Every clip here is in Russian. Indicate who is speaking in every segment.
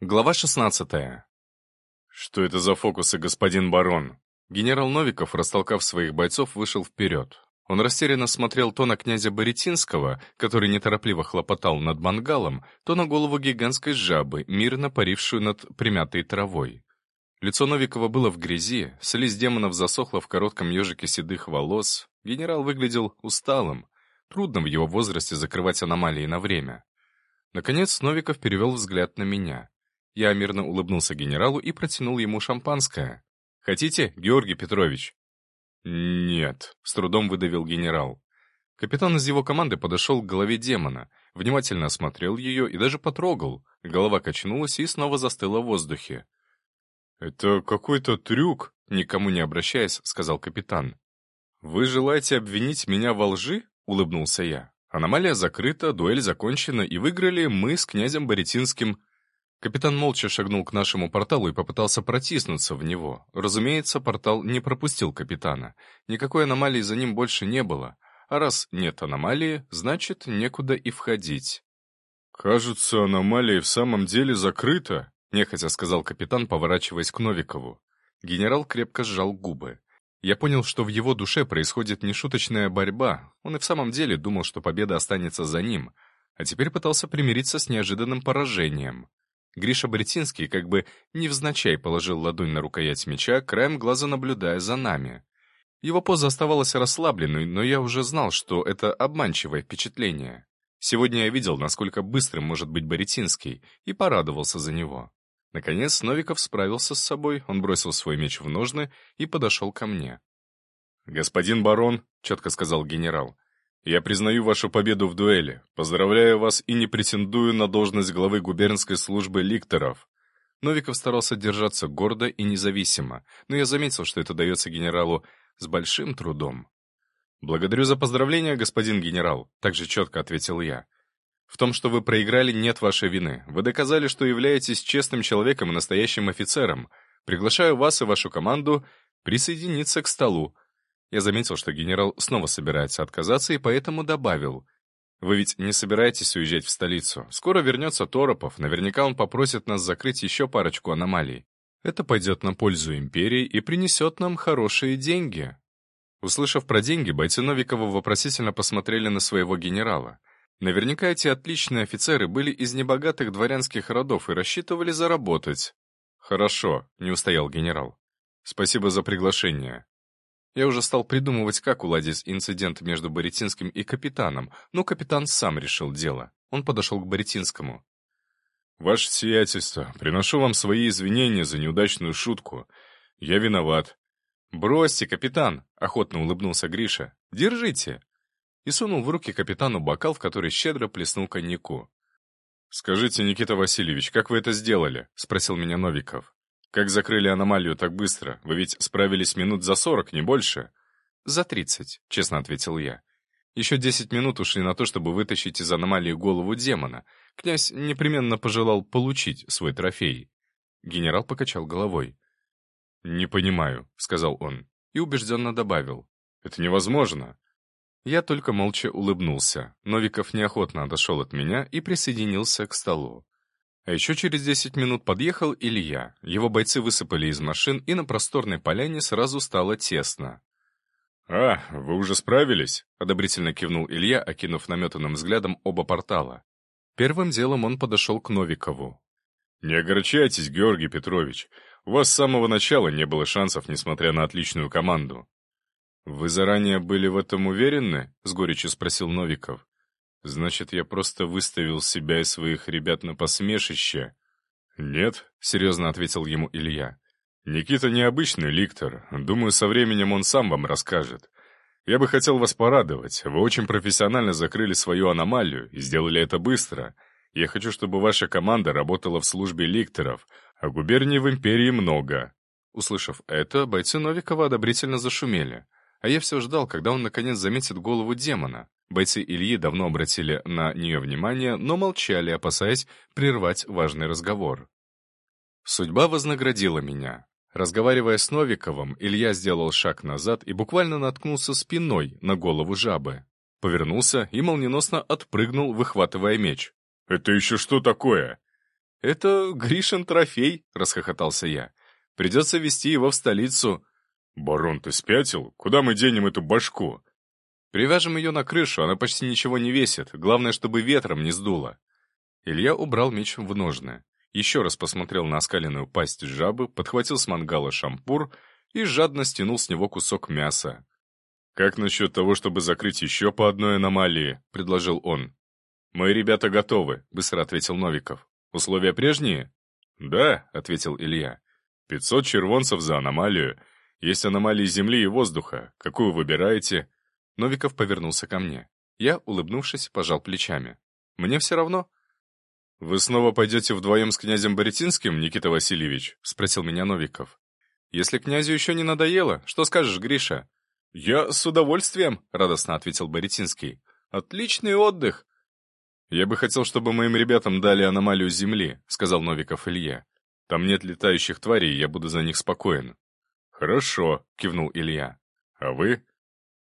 Speaker 1: Глава 16.
Speaker 2: «Что это за фокусы, господин барон?»
Speaker 1: Генерал Новиков, растолкав своих бойцов, вышел вперед. Он растерянно смотрел то на князя Боретинского, который неторопливо хлопотал над мангалом, то на голову гигантской жабы, мирно парившую над примятой травой. Лицо Новикова было в грязи, слизь демонов засохла в коротком ежике седых волос. Генерал выглядел усталым. Трудно в его возрасте закрывать аномалии на время. Наконец Новиков перевел взгляд на меня. Я мирно улыбнулся генералу и протянул ему шампанское. «Хотите, Георгий Петрович?»
Speaker 2: «Нет», —
Speaker 1: с трудом выдавил генерал. Капитан из его команды подошел к голове демона, внимательно осмотрел ее и даже потрогал. Голова качнулась и снова застыла в воздухе.
Speaker 2: «Это какой-то трюк», —
Speaker 1: никому не обращаясь, сказал капитан.
Speaker 2: «Вы желаете обвинить меня во лжи?» — улыбнулся я.
Speaker 1: «Аномалия закрыта, дуэль закончена, и выиграли мы с князем Боретинским. Капитан молча шагнул к нашему порталу и попытался протиснуться в него. Разумеется, портал не пропустил капитана. Никакой аномалии за ним больше не было. А раз нет аномалии, значит, некуда и входить.
Speaker 2: «Кажется, аномалия в самом деле закрыта», —
Speaker 1: нехотя сказал капитан, поворачиваясь к Новикову. Генерал крепко сжал губы. Я понял, что в его душе происходит нешуточная борьба. Он и в самом деле думал, что победа останется за ним, а теперь пытался примириться с неожиданным поражением. Гриша Бретинский как бы невзначай положил ладонь на рукоять меча, краем глаза наблюдая за нами. Его поза оставалась расслабленной, но я уже знал, что это обманчивое впечатление. Сегодня я видел, насколько быстрым может быть Боретинский, и порадовался за него. Наконец Новиков справился с собой, он бросил свой меч в ножны и подошел ко мне.
Speaker 2: «Господин барон», — четко сказал генерал, я признаю вашу победу в дуэли, поздравляю вас и не претендую на должность главы губернской службы ликторов».
Speaker 1: Новиков старался держаться гордо и независимо, но я заметил, что это дается генералу с большим трудом. «Благодарю за поздравления, господин генерал», — также четко ответил я. «В том, что вы проиграли, нет вашей вины. Вы доказали, что являетесь честным человеком и настоящим офицером. Приглашаю вас и вашу команду присоединиться к столу. Я заметил, что генерал снова собирается отказаться, и поэтому добавил. «Вы ведь не собираетесь уезжать в столицу. Скоро вернется Торопов, наверняка он попросит нас закрыть еще парочку аномалий. Это пойдет на пользу империи и принесет нам хорошие деньги». Услышав про деньги, бойцы Новикова вопросительно посмотрели на своего генерала. Наверняка эти отличные офицеры были из небогатых дворянских родов и рассчитывали заработать. «Хорошо», — не устоял генерал. «Спасибо за приглашение. Я уже стал придумывать, как уладить инцидент между Боретинским и капитаном, но капитан сам решил дело. Он подошел к Боретинскому.
Speaker 2: «Ваше сиятельство, приношу вам свои извинения за неудачную шутку. Я виноват».
Speaker 1: «Бросьте, капитан!» — охотно улыбнулся Гриша. «Держите!» И сунул в руки капитану бокал, в который щедро плеснул коньяку.
Speaker 2: «Скажите, Никита Васильевич, как вы это сделали?» — спросил меня Новиков. Как закрыли аномалию так быстро? Вы ведь справились минут за сорок, не больше?»
Speaker 1: «За тридцать», — честно ответил я. Еще десять минут ушли на то, чтобы вытащить из аномалии голову демона. Князь непременно пожелал получить свой трофей. Генерал покачал головой.
Speaker 2: «Не понимаю», — сказал он,
Speaker 1: и убежденно добавил.
Speaker 2: «Это невозможно».
Speaker 1: Я только молча улыбнулся. Новиков неохотно отошел от меня и присоединился к столу. А еще через 10 минут подъехал Илья. Его бойцы высыпали из машин, и на просторной поляне сразу стало тесно.
Speaker 2: «А, вы уже справились?»
Speaker 1: — одобрительно кивнул Илья, окинув наметанным взглядом оба портала. Первым делом он подошел к Новикову.
Speaker 2: «Не огорчайтесь, Георгий Петрович. У вас с самого начала не было шансов, несмотря на отличную команду».
Speaker 1: «Вы заранее были в этом уверены?» — с горечью спросил Новиков. Значит, я просто выставил себя и своих ребят на посмешище?
Speaker 2: Нет,
Speaker 1: серьезно ответил ему Илья.
Speaker 2: Никита необычный ликтор. Думаю, со временем он сам вам расскажет. Я бы хотел вас порадовать. Вы очень профессионально закрыли свою аномалию и сделали это быстро. Я хочу, чтобы ваша команда работала в службе ликторов, а губерний в империи много».
Speaker 1: Услышав это, бойцы Новикова одобрительно зашумели. А я все ждал, когда он наконец заметит голову демона. Бойцы Ильи давно обратили на нее внимание, но молчали, опасаясь прервать важный разговор. Судьба вознаградила меня. Разговаривая с Новиковым, Илья сделал шаг назад и буквально наткнулся спиной на голову жабы. Повернулся и молниеносно отпрыгнул, выхватывая меч.
Speaker 2: «Это еще что такое?»
Speaker 1: «Это Гришин трофей», — расхохотался я. «Придется везти его в столицу».
Speaker 2: «Барон, ты спятил? Куда мы денем эту башку?»
Speaker 1: «Привяжем ее на крышу, она почти ничего не весит. Главное, чтобы ветром не сдуло». Илья убрал меч в ножны. Еще раз посмотрел на оскаленную пасть жабы, подхватил с мангала шампур и жадно стянул с него кусок мяса.
Speaker 2: «Как насчет того, чтобы закрыть еще по одной аномалии?» — предложил он.
Speaker 1: «Мои ребята готовы», — быстро ответил Новиков. «Условия прежние?»
Speaker 2: «Да», — ответил Илья. «Пятьсот червонцев за аномалию. Есть аномалии земли и воздуха. Какую выбираете?»
Speaker 1: Новиков повернулся ко мне. Я, улыбнувшись, пожал плечами. «Мне все равно».
Speaker 2: «Вы снова пойдете вдвоем с князем Боретинским, Никита Васильевич?» — спросил меня Новиков.
Speaker 1: «Если князю еще не надоело, что скажешь, Гриша?»
Speaker 2: «Я с удовольствием», — радостно ответил Боретинский. «Отличный отдых.
Speaker 1: «Я бы хотел, чтобы моим ребятам дали аномалию Земли», — сказал Новиков Илье. «Там нет летающих тварей, я буду за них спокоен».
Speaker 2: «Хорошо», — кивнул Илья. «А вы?»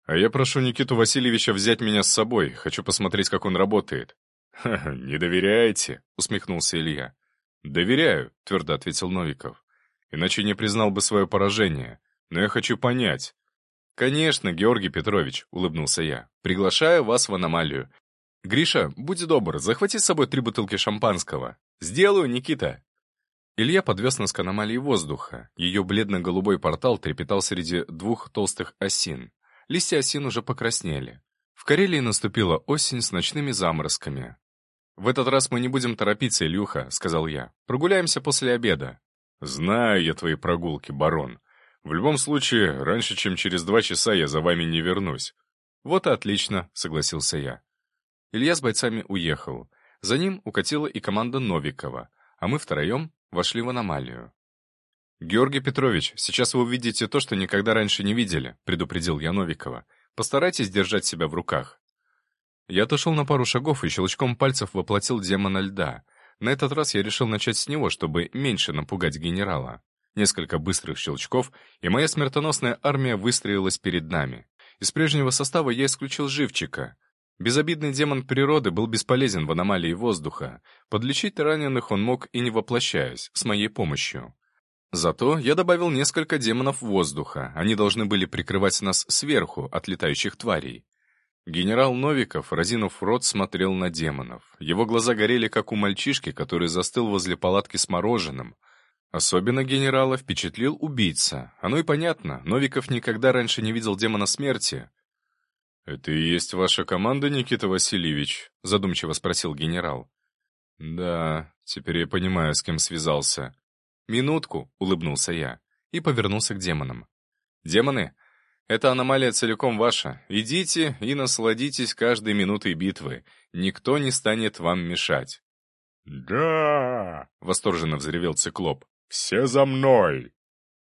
Speaker 1: «А я прошу Никиту Васильевича взять меня с собой. Хочу посмотреть, как он работает».
Speaker 2: «Ха-ха, не доверяете?» — усмехнулся Илья.
Speaker 1: «Доверяю», — твердо ответил Новиков. «Иначе не признал бы свое поражение. Но я хочу понять». «Конечно, Георгий Петрович», — улыбнулся я. «Приглашаю вас в аномалию. «Гриша, будь добр, захвати с собой три бутылки шампанского». «Сделаю, Никита». Илья подвез нас к аномалии воздуха. Ее бледно-голубой портал трепетал среди двух толстых осин. Листья осин уже покраснели. В Карелии наступила осень с ночными заморозками. «В этот раз мы не будем торопиться, Илюха», — сказал я. «Прогуляемся после обеда».
Speaker 2: «Знаю я твои прогулки, барон. В любом случае, раньше, чем через два часа я за вами не вернусь».
Speaker 1: «Вот и отлично», — согласился я. Илья с бойцами уехал. За ним укатила и команда Новикова, а мы втроем вошли в аномалию. «Георгий Петрович, сейчас вы увидите то, что никогда раньше не видели», — предупредил я Новикова. «Постарайтесь держать себя в руках». Я отошел на пару шагов и щелчком пальцев воплотил демона льда. На этот раз я решил начать с него, чтобы меньше напугать генерала. Несколько быстрых щелчков, и моя смертоносная армия выстроилась перед нами. Из прежнего состава я исключил живчика — Безобидный демон природы был бесполезен в аномалии воздуха. Подлечить раненых он мог и не воплощаясь, с моей помощью. Зато я добавил несколько демонов воздуха. Они должны были прикрывать нас сверху от летающих тварей. Генерал Новиков, разинув рот, смотрел на демонов. Его глаза горели, как у мальчишки, который застыл возле палатки с мороженым. Особенно генерала впечатлил убийца. Оно и понятно, Новиков никогда раньше не видел демона смерти.
Speaker 2: «Это и есть ваша команда, Никита Васильевич?» — задумчиво спросил генерал.
Speaker 1: «Да, теперь я понимаю, с кем связался». «Минутку», — улыбнулся я и повернулся к демонам. «Демоны, эта аномалия целиком ваша. Идите и насладитесь каждой минутой битвы. Никто не станет вам мешать».
Speaker 2: «Да!» — восторженно взревел циклоп. «Все за мной!»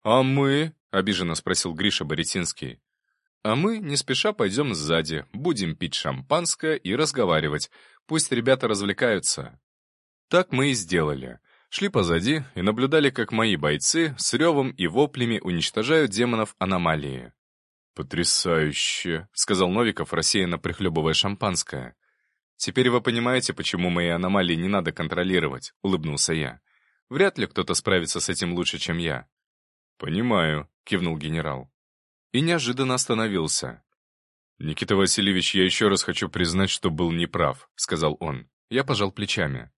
Speaker 1: «А мы?» — обиженно спросил Гриша Боретинский. А мы не спеша пойдем сзади, будем пить шампанское и разговаривать. Пусть ребята развлекаются. Так мы и сделали. Шли позади и наблюдали, как мои бойцы с ревом и воплями уничтожают демонов аномалии.
Speaker 2: «Потрясающе!» — сказал Новиков, рассеянно прихлебывая шампанское.
Speaker 1: «Теперь вы понимаете, почему мои аномалии не надо контролировать», — улыбнулся я. «Вряд ли кто-то справится с этим лучше, чем я».
Speaker 2: «Понимаю», — кивнул генерал
Speaker 1: и неожиданно остановился.
Speaker 2: «Никита Васильевич, я еще раз хочу признать, что был неправ», — сказал он.
Speaker 1: Я пожал плечами.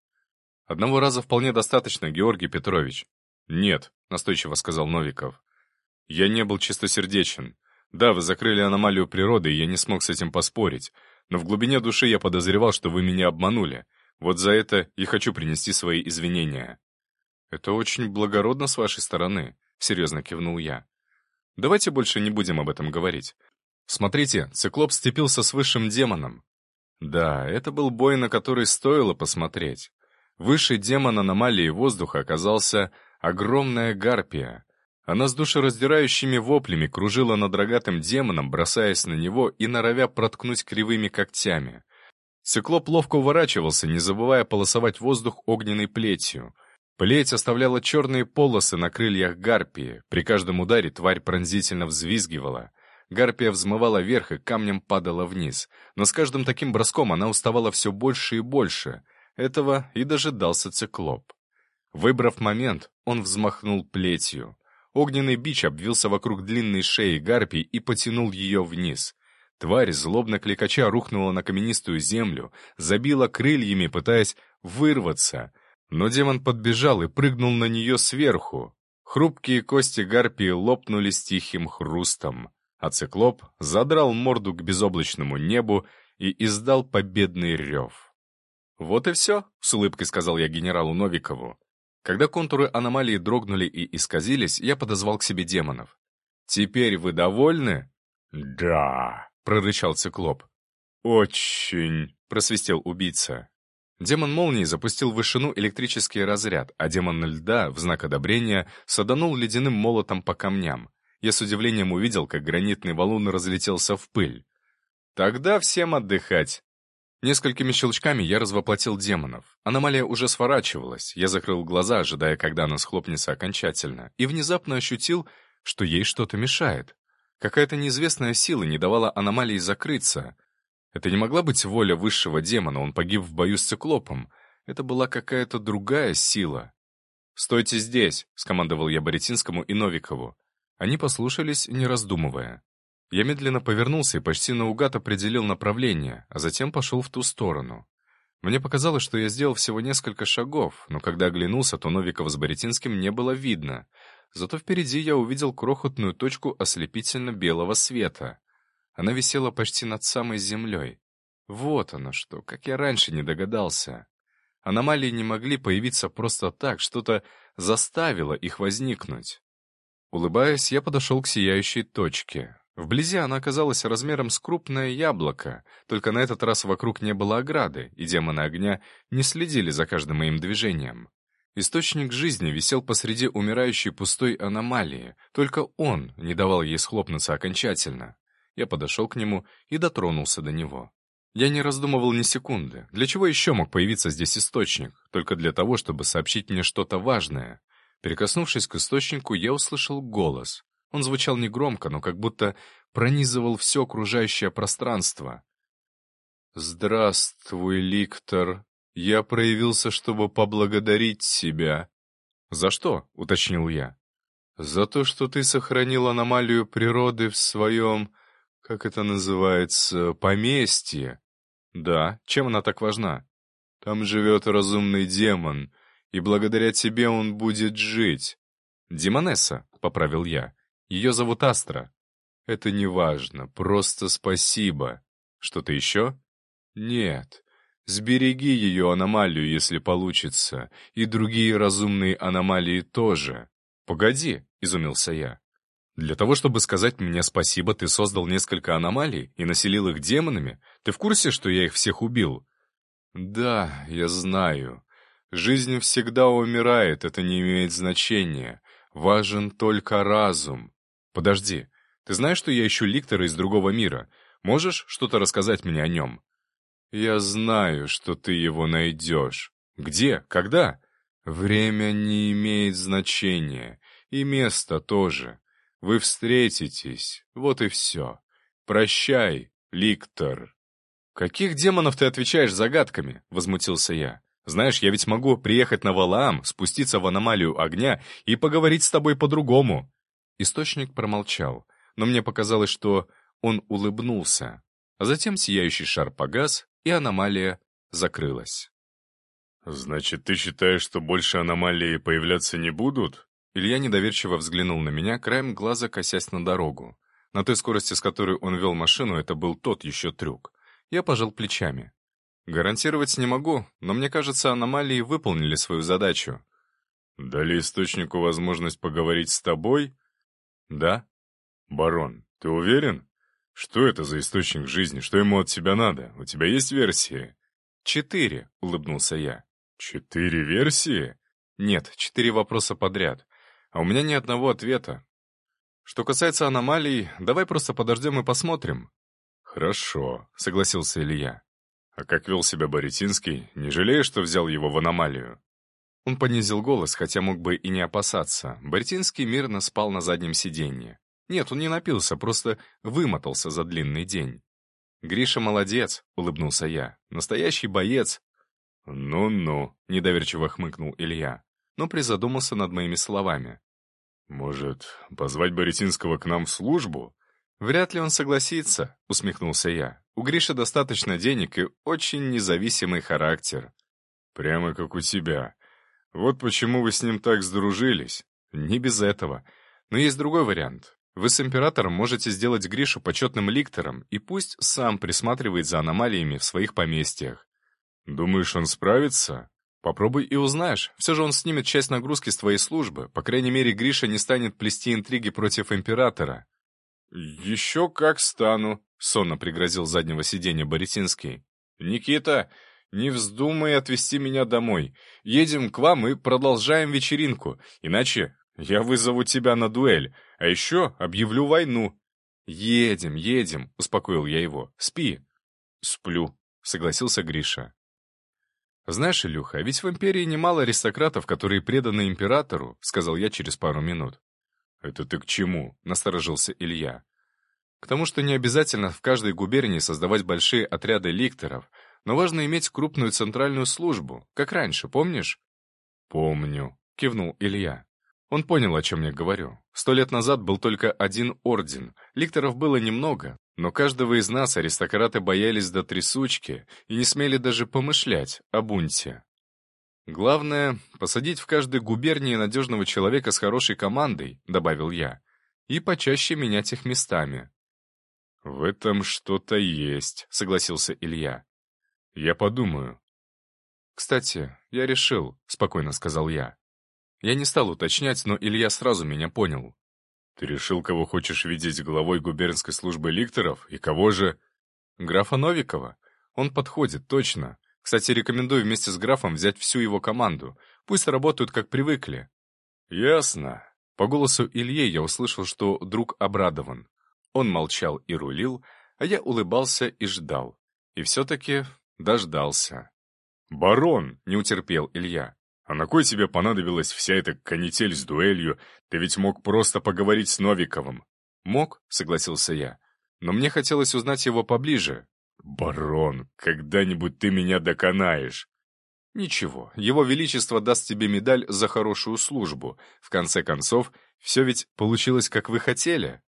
Speaker 1: «Одного раза вполне достаточно, Георгий Петрович».
Speaker 2: «Нет», — настойчиво сказал Новиков. «Я не был чистосердечен. Да, вы закрыли аномалию природы, и я не смог с этим поспорить. Но в глубине души я подозревал, что вы меня обманули. Вот за это и хочу принести свои извинения».
Speaker 1: «Это очень благородно с вашей стороны», — серьезно кивнул я. Давайте больше не будем об этом говорить. Смотрите, циклоп сцепился с высшим демоном. Да, это был бой, на который стоило посмотреть. Высший демон аномалии воздуха оказался огромная гарпия. Она с душераздирающими воплями кружила над рогатым демоном, бросаясь на него и норовя проткнуть кривыми когтями. Циклоп ловко уворачивался, не забывая полосовать воздух огненной плетью — Плеть оставляла черные полосы на крыльях гарпии. При каждом ударе тварь пронзительно взвизгивала. Гарпия взмывала вверх и камнем падала вниз. Но с каждым таким броском она уставала все больше и больше. Этого и дожидался циклоп. Выбрав момент, он взмахнул плетью. Огненный бич обвился вокруг длинной шеи гарпии и потянул ее вниз. Тварь, злобно кликача, рухнула на каменистую землю, забила крыльями, пытаясь вырваться. Но демон подбежал и прыгнул на нее сверху. Хрупкие кости гарпии лопнули с тихим хрустом, а циклоп задрал морду к безоблачному небу и издал победный рев. «Вот и все», — с улыбкой сказал я генералу Новикову. Когда контуры аномалии дрогнули и исказились, я подозвал к себе демонов. «Теперь вы довольны?»
Speaker 2: «Да», —
Speaker 1: прорычал циклоп.
Speaker 2: «Очень», —
Speaker 1: просвистел убийца. Демон молнии запустил в вышину электрический разряд, а демон льда, в знак одобрения, саданул ледяным молотом по камням. Я с удивлением увидел, как гранитный валун разлетелся в пыль. «Тогда всем отдыхать!» Несколькими щелчками я развоплотил демонов. Аномалия уже сворачивалась. Я закрыл глаза, ожидая, когда она схлопнется окончательно, и внезапно ощутил, что ей что-то мешает. Какая-то неизвестная сила не давала аномалии закрыться. Это не могла быть воля высшего демона, он погиб в бою с циклопом. Это была какая-то другая сила. «Стойте здесь!» — скомандовал я Боретинскому и Новикову. Они послушались, не раздумывая. Я медленно повернулся и почти наугад определил направление, а затем пошел в ту сторону. Мне показалось, что я сделал всего несколько шагов, но когда оглянулся, то Новикова с Боретинским не было видно. Зато впереди я увидел крохотную точку ослепительно-белого света. Она висела почти над самой землей. Вот оно что, как я раньше не догадался. Аномалии не могли появиться просто так, что-то заставило их возникнуть. Улыбаясь, я подошел к сияющей точке. Вблизи она оказалась размером с крупное яблоко, только на этот раз вокруг не было ограды, и демоны огня не следили за каждым моим движением. Источник жизни висел посреди умирающей пустой аномалии, только он не давал ей схлопнуться окончательно. Я подошел к нему и дотронулся до него. Я не раздумывал ни секунды. Для чего еще мог появиться здесь источник? Только для того, чтобы сообщить мне что-то важное. Прикоснувшись к источнику, я услышал голос. Он звучал негромко, но как будто пронизывал все окружающее пространство. «Здравствуй, Ликтор. Я проявился, чтобы поблагодарить тебя». «За что?» — уточнил я. «За то, что ты сохранил аномалию природы в своем как это называется, поместье. Да, чем она так важна? Там живет разумный демон, и благодаря тебе он будет жить. Демонесса, — поправил я. Ее зовут Астра. Это не важно, просто спасибо. Что-то еще? Нет. Сбереги ее аномалию, если получится, и другие разумные аномалии тоже. Погоди, — изумился я. Для того, чтобы сказать мне спасибо, ты создал несколько аномалий и населил их демонами? Ты в курсе, что я их всех убил? Да, я знаю. Жизнь всегда умирает, это не имеет значения. Важен только разум. Подожди, ты знаешь, что я ищу ликтора из другого мира? Можешь что-то рассказать мне о нем? Я знаю, что ты его найдешь. Где? Когда? Время не имеет значения. И место тоже. Вы встретитесь, вот и все. Прощай, Ликтор. «Каких демонов ты отвечаешь загадками?» — возмутился я. «Знаешь, я ведь могу приехать на Валаам, спуститься в аномалию огня и поговорить с тобой по-другому». Источник промолчал, но мне показалось, что он улыбнулся. А затем сияющий шар погас, и аномалия закрылась.
Speaker 2: «Значит, ты считаешь, что больше аномалии появляться не будут?»
Speaker 1: Илья недоверчиво взглянул на меня, краем глаза косясь на дорогу. На той скорости, с которой он вел машину, это был тот еще трюк. Я пожал плечами. Гарантировать не могу, но мне кажется, аномалии выполнили свою задачу.
Speaker 2: Дали источнику возможность поговорить с тобой?
Speaker 1: Да.
Speaker 2: Барон, ты уверен? Что это за источник жизни? Что ему от тебя надо? У тебя есть версии?
Speaker 1: Четыре, улыбнулся я.
Speaker 2: Четыре версии?
Speaker 1: Нет, четыре вопроса подряд а у меня ни одного ответа. Что касается аномалий, давай просто подождем и посмотрим.
Speaker 2: Хорошо, согласился Илья. А как вел себя Боретинский, не жалеешь, что взял его в аномалию?
Speaker 1: Он понизил голос, хотя мог бы и не опасаться. Боретинский мирно спал на заднем сиденье. Нет, он не напился, просто вымотался за длинный день. «Гриша молодец», — улыбнулся я. «Настоящий боец».
Speaker 2: «Ну-ну», —
Speaker 1: недоверчиво хмыкнул Илья. но призадумался над моими словами.
Speaker 2: «Может, позвать Борисинского к нам в службу?»
Speaker 1: «Вряд ли он согласится», — усмехнулся я. «У Гриши достаточно денег и очень независимый характер».
Speaker 2: «Прямо как у тебя. Вот почему вы с ним так сдружились».
Speaker 1: «Не без этого. Но есть другой вариант. Вы с императором можете сделать Гришу почетным ликтором, и пусть сам присматривает за аномалиями в своих поместьях».
Speaker 2: «Думаешь, он справится?»
Speaker 1: Попробуй и узнаешь. Все же он снимет часть нагрузки с твоей службы. По крайней мере, Гриша не станет плести интриги против императора.
Speaker 2: «Еще как стану», — сонно пригрозил заднего сиденья Борисинский. «Никита, не вздумай отвезти меня домой. Едем к вам и продолжаем вечеринку. Иначе я вызову тебя на дуэль, а еще объявлю войну».
Speaker 1: «Едем, едем», — успокоил я его. «Спи».
Speaker 2: «Сплю», — согласился Гриша.
Speaker 1: «Знаешь, Илюха, ведь в империи немало аристократов, которые преданы императору», — сказал я через пару минут.
Speaker 2: «Это ты к чему?» — насторожился Илья.
Speaker 1: «К тому, что не обязательно в каждой губернии создавать большие отряды ликторов, но важно иметь крупную центральную службу, как раньше, помнишь?»
Speaker 2: «Помню», — кивнул Илья.
Speaker 1: Он понял, о чем я говорю. Сто лет назад был только один орден, ликторов было немного, но каждого из нас аристократы боялись до трясучки и не смели даже помышлять о бунте. «Главное — посадить в каждой губернии надежного человека с хорошей командой», — добавил я, «и почаще менять их местами».
Speaker 2: «В этом что-то есть», — согласился Илья. «Я подумаю».
Speaker 1: «Кстати, я решил», — спокойно сказал я. Я не стал уточнять, но Илья сразу меня понял.
Speaker 2: «Ты решил, кого хочешь видеть главой губернской службы ликторов? И кого же?»
Speaker 1: «Графа Новикова. Он подходит, точно. Кстати, рекомендую вместе с графом взять всю его команду. Пусть работают, как привыкли».
Speaker 2: «Ясно».
Speaker 1: По голосу Ильи я услышал, что друг обрадован. Он молчал и рулил, а я улыбался и ждал. И все-таки дождался.
Speaker 2: «Барон!» — не утерпел Илья. А на кой тебе понадобилась вся эта канитель с дуэлью? Ты ведь мог просто поговорить с Новиковым».
Speaker 1: «Мог», — согласился я. «Но мне хотелось узнать его поближе».
Speaker 2: «Барон, когда-нибудь ты меня доконаешь».
Speaker 1: «Ничего, его величество даст тебе медаль за хорошую службу. В конце концов, все ведь получилось, как вы хотели».